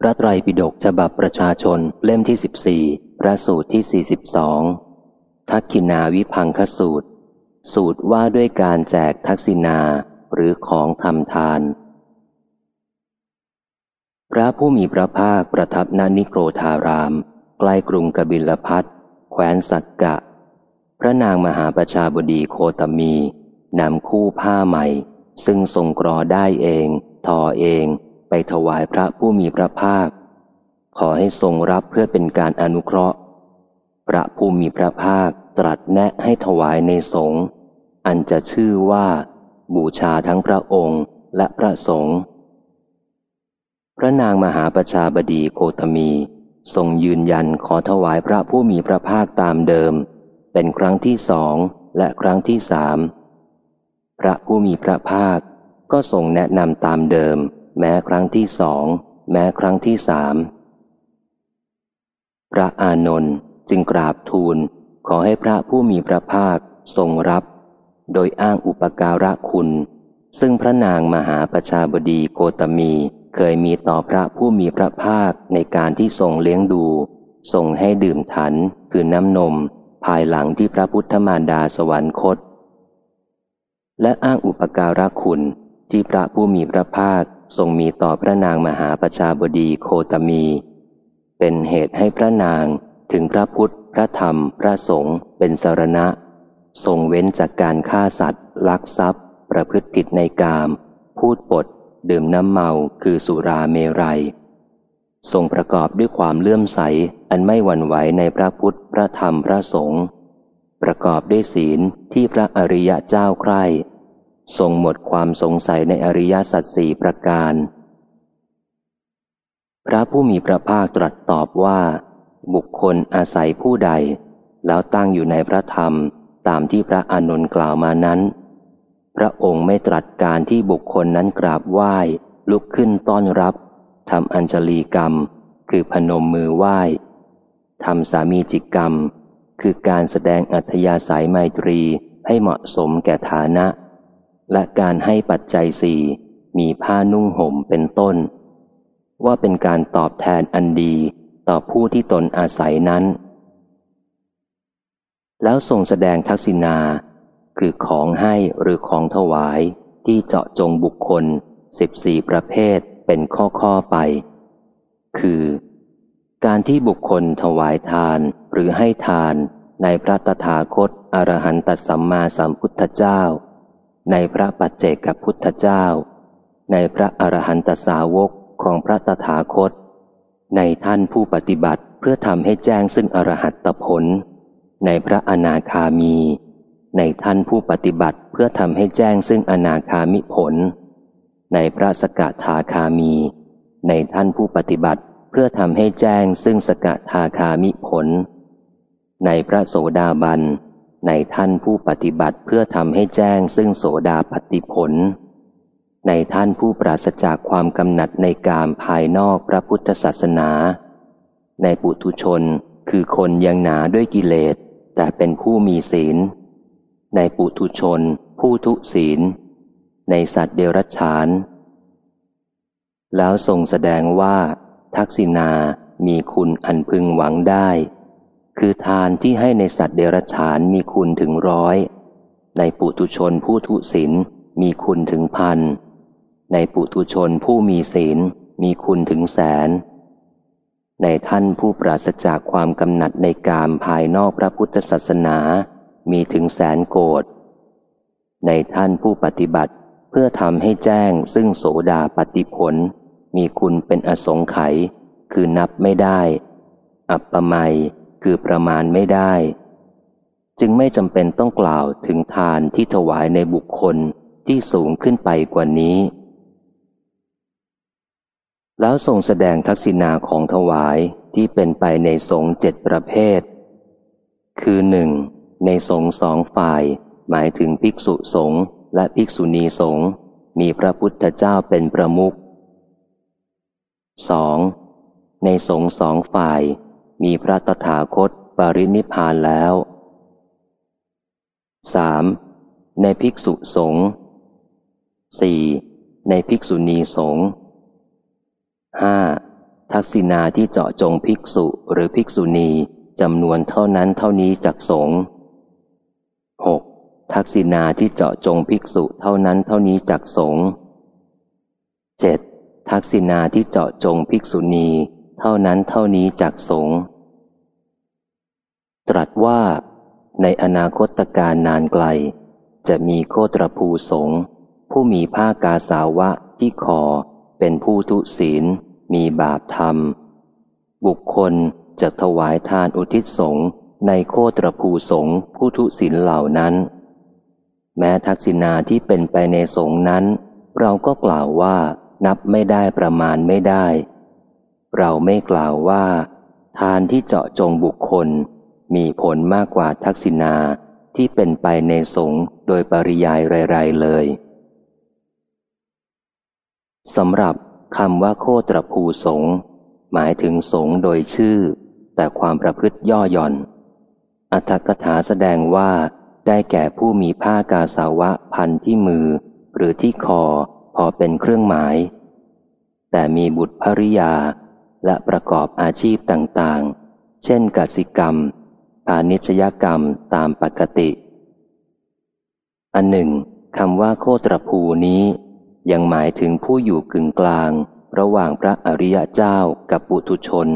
พระไตรปิฎกฉบับประชาชนเล่มที่สิบสี่พระสูตรที่สี่สิบสองทักขินาวิพังคสูตร สูตรว่าด้วยการแจกทักษินาหรือของทำทาน พระผู้มีพระภาคประทับณนิโครธาราม ใกล้กรุงกบิลพัทแคว้นสักกะ พระนางมหาประชาบดีโคตมีนำคู่ผ้าใหม่ ซึ่งทรงกรอได้เอง ทอเอง ไปถวายพระผู้มีพระภาค ขอให้ทรงรับเพื่อเป็นการอนุเคราะห์ พระผู้มีพระภาคตรัสแนะให้ถวายในสงฆ์อันจะชื่อว่า บูชาทั้งพระองค์และพระสงฆ์พระนางมหาประชาบดีโคตมี ทรงยืนยันขอถวายพระผู้มีพระภาคตามเดิม เป็นครั้งที่สองและครั้งที่สามพระผู้มีพระภาคก็ทรงแนะนำตามเดิม แม้ครั้งที่สองแม้ครั้งที่สามพระอานนท์จึงกราบทูลขอให้พระผู้มีพระภาคทรงรับ โดยอ้างอุปการะคุณ ซึ่งพระนางมหาประชาบดีโกตมีเคยมีต่อพระผู้มีพระภาคในการที่ทรงเลี้ยงดูทรงให้ดื่มถันคือน้ำนม ภายหลังที่พระพุทธมารดาสวรรคต และอ้างอุปการะคุณที่พระผู้มีพระภาค ทรงมีต่อพระนางมหาประชาบดีโคตมี เป็นเหตุให้พระนางถึงพระพุทธ พระธรรม พระสงฆ์เป็นสารณะ ทรงเว้นจากการฆ่าสัตว์ ลักทรัพย์ ประพฤติผิดในกาม พูดปด ดื่มน้ำเมาคือสุราเมรัย ทรงประกอบด้วยความเลื่อมใส อันไม่หวั่นไหวในพระพุทธ พระธรรม พระสงฆ์ประกอบด้วยศีลที่พระอริยะเจ้าใคร่ ทรงหมดความสงสัยในอริยสัจสี่ประการ พระผู้มีพระภาคตรัสตอบว่า บุคคลอาศัยผู้ใด แล้วตั้งอยู่ในพระธรรมตามที่พระอานนกล่าวมานั้น พระองค์ไม่ตรัสการที่บุคคลนั้นกราบไหว้ ลุกขึ้นต้อนรับทำอัญชลีกรรม คือพนมมือไหว้ทำสามีจิกกรรม คือการแสดงอัธยาศัยไมตรีให้เหมาะสมแก่ฐานะ และการให้ปัจจัยสี่มีผ้านุ่งห่มเป็นต้น ว่าเป็นการตอบแทนอันดีต่อผู้ที่ตนอาศัยนั้น แล้วทรงแสดงทักษิณาคือของให้หรือของถวายที่เจาะจงบุคคลสิบสี่ประเภทเป็นข้อข้อไป คือ การที่บุคคลถวายทานหรือให้ทานในพระตถาคตอรหันตสัมมาสัมพุทธเจ้า ในพระปัจเจกพุทธเจ้า ในพระอรหันตสาวกของพระตถาคต ในท่านผู้ปฏิบัติเพื่อทำให้แจ้งซึ่งอรหัตผล ในพระอนาคามี ในท่านผู้ปฏิบัติเพื่อทำให้แจ้งซึ่งอนาคามิผล ในพระสกทาคามี ในท่านผู้ปฏิบัติเพื่อทำให้แจ้งซึ่งสกทาคามิผล ในพระโสดาบัน ในท่านผู้ปฏิบัติเพื่อทำให้แจ้งซึ่งโสดาปฏิผล ในท่านผู้ปราศจากความกำหนัดในกามภายนอกพระพุทธศาสนา ในปุถุชนคือคนยังหนาด้วยกิเลส แต่เป็นผู้มีศีล ในปุถุชน ผู้ทุศีล ในสัตว์เดรัจฉาน แล้วทรงแสดงว่า ทักษิณามีคุณอันพึงหวังได้ คือทานที่ให้ในสัตว์เดรัจฉานมีคุณถึงร้อย ในปุตุชนผู้ทุศีลมีคุณถึงพัน ในปุตุชนผู้มีศีลมีคุณถึงแสน ในท่านผู้ปราศจากความกำหนัดในกามภายนอกพระพุทธศาสนา มีถึงแสนโกดในท่านผู้ปฏิบัติเพื่อทำให้แจ้งซึ่งโสดาปฏิผล มีคุณเป็นอสงไขยคือนับไม่ได้ อัปปมัย คือประมาณไม่ได้ จึงไม่จำเป็นต้องกล่าวถึงทานที่ถวายในบุคคลที่สูงขึ้นไปกว่านี้ แล้วทรงแสดงทักษิณาของถวายที่เป็นไปในสงเจ็ดประเภท คือหนึ่งในสงสองฝ่าย หมายถึงภิกษุสงฆ์และภิกษุณีสงฆ์มีพระพุทธเจ้าเป็นประมุขสองในสงสองฝ่าย มีพระตถาคตปรินิพานแล้ว 3. ในภิกษุสงฆ์ 4. ในภิกษุณีสงฆ์ 5. ททักษิณาที่เจาะจงภิกษุหรือภิกษุณีจำนวนเท่านั้นเท่านี้จากสงฆ์หกทักษิณาที่เจาะจงภิกษุเท่านั้นเท่านี้จากสงฆ์เจ็ดทักษิณาที่เจาะจงภิกษุณี เท่านั้นเท่านี้จากสงฆ์ตรัสว่าในอนาคตการนานไกล จะมีโคตรภูสงฆ์ผู้มีผ้ากาสาวะที่คอเป็นผู้ทุศีล มีบาปธรรม บุคคลจะถวายทานอุทิศสงฆ์ในโคตรภูสงฆ์ผู้ทุศีลเหล่านั้น แม้ทักษิณาที่เป็นไปในสงฆ์นั้น เราก็กล่าวว่านับไม่ได้ประมาณไม่ได้ เราไม่กล่าวว่า ทานที่เจาะจงบุคคล มีผลมากกว่าทักษิณาที่เป็นไปในสงฆ์โดยปริยายไรๆเลยสำหรับคำว่าโคตรภูสงหมายถึงสงโดยชื่อ แต่ความประพฤติย่อหย่อน อัตถกถาแสดงว่าได้แก่ผู้มีผ้ากาสาวะพันที่มือ หรือที่คอพอเป็นเครื่องหมาย แต่มีบุตรภริยา และประกอบอาชีพต่างๆ เช่นกสิกรรม พาณิชยกรรมตามปกติ อันหนึ่งคำว่าโคตรภูนี้ ยังหมายถึงผู้อยู่กึ่งกลาง ระหว่างพระอริยเจ้ากับปุถุชน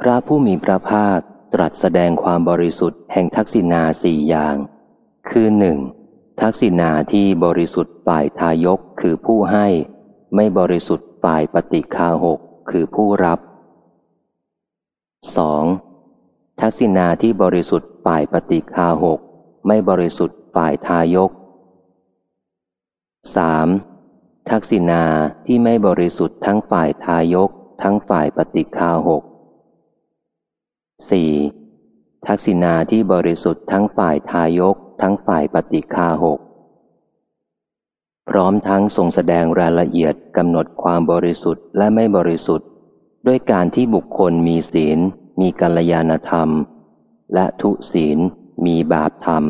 พระผู้มีพระภาคตรัสแสดงความบริสุทธิ์แห่งทักษิณาสี่อย่าง คือหนึ่งทักษิณาที่บริสุทธิ์ฝ่ายทายกคือผู้ให้ ไม่บริสุทธิ์ ฝ่ายปฏิคาหกคือผู้รับ 2. ทักษิณาที่บริสุทธิ์ฝ่ายปฏิคาหกไม่บริสุทธิ์ฝ่ายทายก 3. ทักษิณาที่ไม่บริสุทธิ์ทั้งฝ่ายทายก ทั้งฝ่ายปฏิคาหก 4. ทักษิณาที่บริสุทธิ์ทั้งฝ่ายทายก ทั้งฝ่ายปฏิคาหก พร้อมทั้งทรงแสดงรายละเอียดกำหนดความบริสุทธิ์และไม่บริสุทธิ์ ด้วยการที่บุคคลมีศีล มีกัลยาณธรรม และทุศีล มีบาปธรรม